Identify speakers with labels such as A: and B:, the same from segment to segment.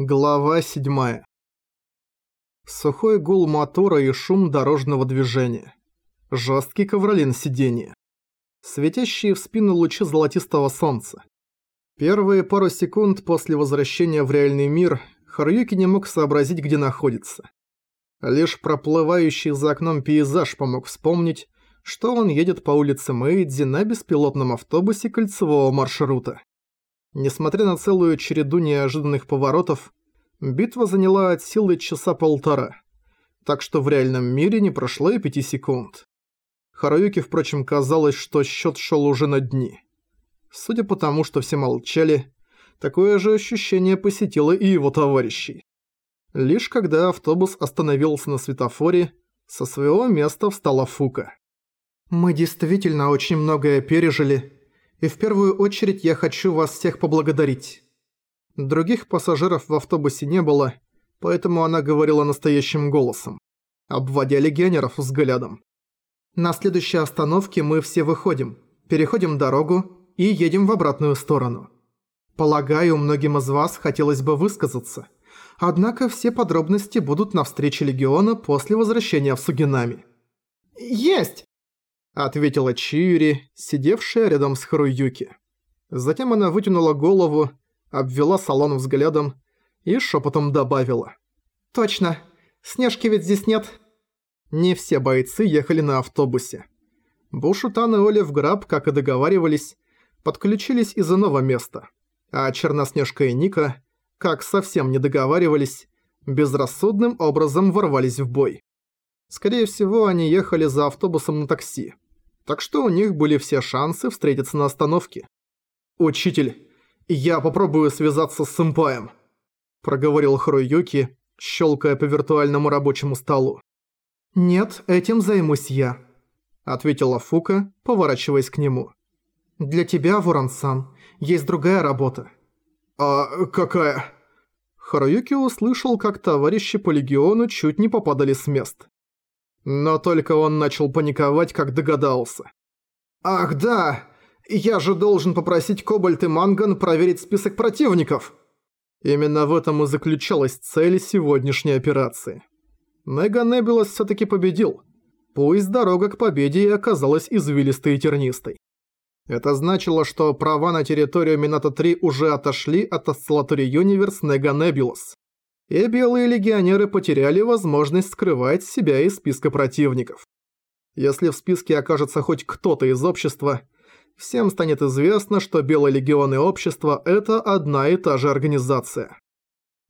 A: Глава 7. Сухой гул мотора и шум дорожного движения. Жесткий ковролин сиденья. Светящие в спину лучи золотистого солнца. Первые пару секунд после возвращения в реальный мир Харуюки не мог сообразить, где находится. Лишь проплывающий за окном пейзаж помог вспомнить, что он едет по улице Мэйдзи на беспилотном автобусе кольцевого маршрута. Несмотря на целую череду неожиданных поворотов, битва заняла от силы часа полтора, так что в реальном мире не прошло и пяти секунд. Харуюке, впрочем, казалось, что счет шел уже на дни. Судя по тому, что все молчали, такое же ощущение посетило и его товарищей. Лишь когда автобус остановился на светофоре, со своего места встала Фука. «Мы действительно очень многое пережили и в первую очередь я хочу вас всех поблагодарить. Других пассажиров в автобусе не было, поэтому она говорила настоящим голосом, обводя легионеров взглядом. На следующей остановке мы все выходим, переходим дорогу и едем в обратную сторону. Полагаю, многим из вас хотелось бы высказаться, однако все подробности будут на встрече Легиона после возвращения в Сугинами.
B: «Есть!»
A: Ответила Чиури, сидевшая рядом с Харуюки. Затем она вытянула голову, обвела салон взглядом и шепотом добавила.
B: «Точно. Снежки ведь здесь нет».
A: Не все бойцы ехали на автобусе. Бушутан и Олив Граб, как и договаривались, подключились из иного места, а Черноснежка и Ника, как совсем не договаривались, безрассудным образом ворвались в бой. Скорее всего, они ехали за автобусом на такси так что у них были все шансы встретиться на остановке. «Учитель, я попробую связаться с сэмпаем», – проговорил Хруюки, щелкая по виртуальному рабочему столу.
B: «Нет, этим займусь я», – ответила Фука, поворачиваясь к нему. «Для тебя, Ворон-сан, есть другая работа».
A: «А какая?» Харуюки услышал, как товарищи по легиону чуть не попадали с мест. Но только он начал паниковать, как догадался. «Ах да! Я же должен попросить Кобальт и Манган проверить список противников!» Именно в этом и заключалась цель сегодняшней операции. Нега Небулас всё-таки победил. Пусть дорога к победе и оказалась извилистой и тернистой. Это значило, что права на территорию Минато-3 уже отошли от Осциллатори Юниверс Нега Небулас и белые легионеры потеряли возможность скрывать себя из списка противников. Если в списке окажется хоть кто-то из общества, всем станет известно, что Белый легион и общество – это одна и та же организация.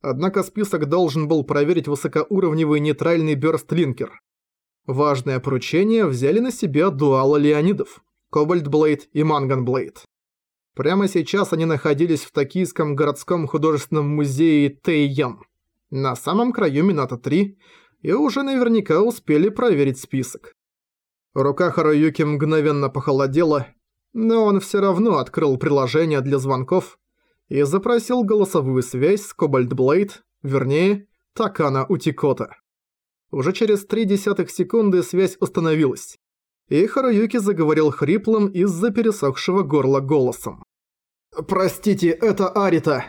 A: Однако список должен был проверить высокоуровневый нейтральный бёрстлинкер. Важное поручение взяли на себя дуала Леонидов, Кобальт Блейд и Манган Блейд. Прямо сейчас они находились в Токийском городском художественном музее Тэйян на самом краю Минато-3 и уже наверняка успели проверить список. Рука Харуюки мгновенно похолодела, но он все равно открыл приложение для звонков и запросил голосовую связь с Кобальт Блейд, вернее, Такана Утикота. Уже через три десятых секунды связь установилась, и Харуюки заговорил хриплым из-за пересохшего горла голосом. «Простите, это Арита!»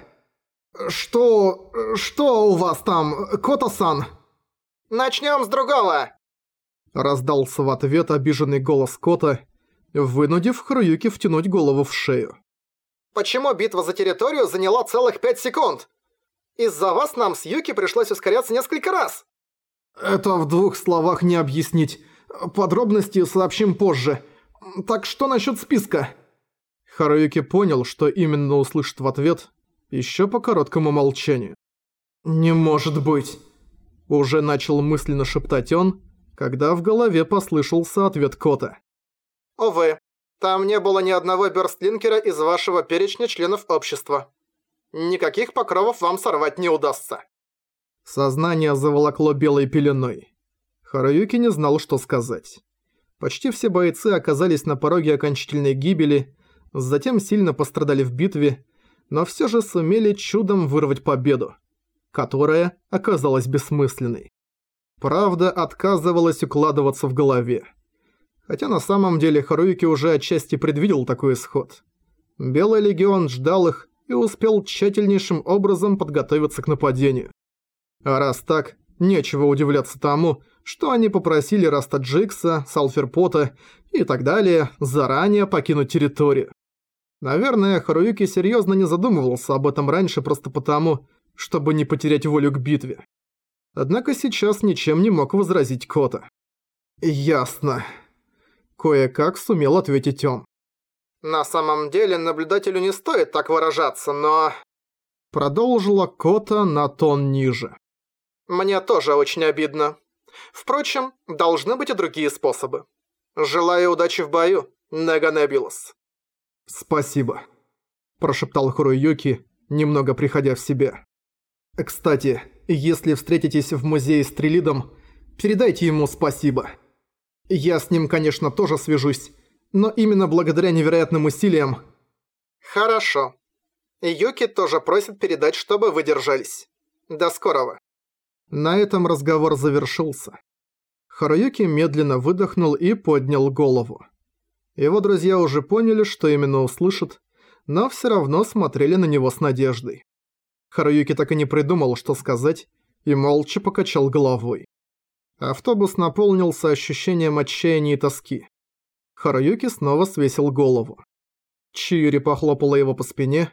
A: «Что... что у вас там, Кота-сан?»
B: «Начнём с другого!»
A: Раздался в ответ обиженный голос Кота, вынудив Харуюки втянуть голову в шею.
B: «Почему битва за территорию заняла целых пять секунд? Из-за вас нам с Юки пришлось ускоряться несколько раз!»
A: «Это в двух словах не объяснить. Подробности сообщим позже. Так что насчёт списка?» Харуюки понял, что именно услышит в ответ, еще по короткому молчанию. «Не может быть!» Уже начал мысленно шептать он, когда в голове послышался ответ Кота.
B: «Увы, там не было ни одного бёрстлинкера из вашего перечня членов общества. Никаких покровов вам сорвать не удастся».
A: Сознание заволокло белой пеленой. Харуюки не знал, что сказать. Почти все бойцы оказались на пороге окончательной гибели, затем сильно пострадали в битве, но все же сумели чудом вырвать победу, которая оказалась бессмысленной. Правда отказывалась укладываться в голове. Хотя на самом деле Харуюки уже отчасти предвидел такой исход. Белый легион ждал их и успел тщательнейшим образом подготовиться к нападению. А раз так, нечего удивляться тому, что они попросили Раста Джигсо, Салферпота и так далее заранее покинуть территорию. Наверное, Харуюки серьезно не задумывался об этом раньше просто потому, чтобы не потерять волю к битве. Однако сейчас ничем не мог возразить Кота. «Ясно». Кое-как сумел ответить он. «На самом деле наблюдателю не стоит так выражаться, но...» Продолжила Кота на тон ниже. «Мне тоже очень обидно. Впрочем, должны быть и другие способы. Желаю удачи в бою, Неганебилус». «Спасибо», – прошептал Хуруюки, немного приходя в себя. «Кстати, если встретитесь в музее с Трилидом, передайте ему спасибо. Я с ним, конечно, тоже свяжусь, но именно благодаря невероятным усилиям...» «Хорошо. Юки тоже просит передать, чтобы вы держались. До скорого». На этом разговор завершился. Харуюки медленно выдохнул и поднял голову. Его друзья уже поняли, что именно услышат, но все равно смотрели на него с надеждой. Харуюки так и не придумал, что сказать, и молча покачал головой. Автобус наполнился ощущением отчаяния и тоски. Харуюки снова свесил голову. Чиюри похлопала его по спине,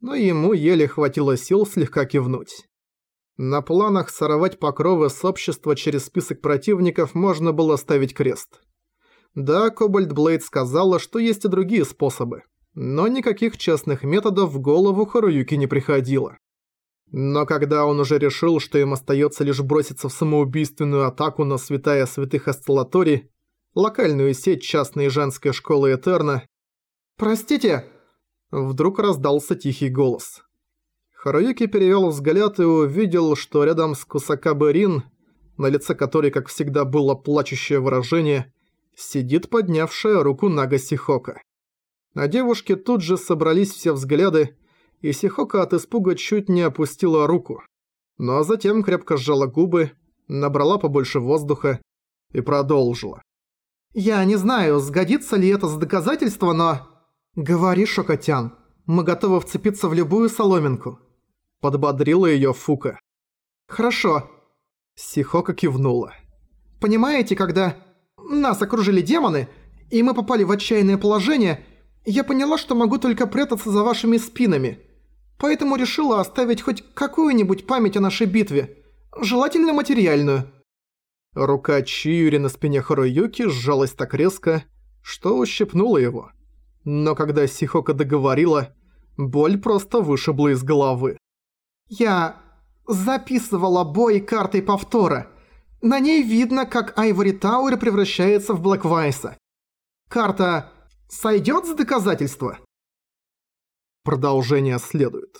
A: но ему еле хватило сил слегка кивнуть. На планах сорвать покровы с общества через список противников можно было ставить крест. Да, Кобальт Блейд сказала, что есть и другие способы, но никаких честных методов в голову Харуюки не приходило. Но когда он уже решил, что им остается лишь броситься в самоубийственную атаку на святая святых Астеллатори, локальную сеть частной женской школы Этерна, «Простите!» Вдруг раздался тихий голос. Харуюки перевел взгляд и увидел, что рядом с Кусакабе Рин, на лице которой, как всегда, было плачущее выражение, сидит поднявшая руку Нага Сихока. На девушке тут же собрались все взгляды, и Сихока от испуга чуть не опустила руку. Но затем крепко сжала губы, набрала побольше воздуха и продолжила. «Я не знаю, сгодится ли это за доказательство, но...» «Говори, Шокотян, мы готовы вцепиться в любую соломинку», — подбодрила её Фука. «Хорошо», — Сихока кивнула. «Понимаете, когда нас окружили демоны, и мы попали в отчаянное положение, я поняла, что могу только прятаться за вашими спинами. Поэтому решила оставить хоть какую-нибудь память о нашей битве, желательно материальную». Рука Чиюри на спине Харуюки сжалась так резко, что ущипнула его. Но когда Сихока договорила, боль просто вышибла из головы. «Я записывала бой картой повтора», на ней видно, как Айвори Тауэр превращается в Блэквайса. Карта сойдет за доказательство? Продолжение следует.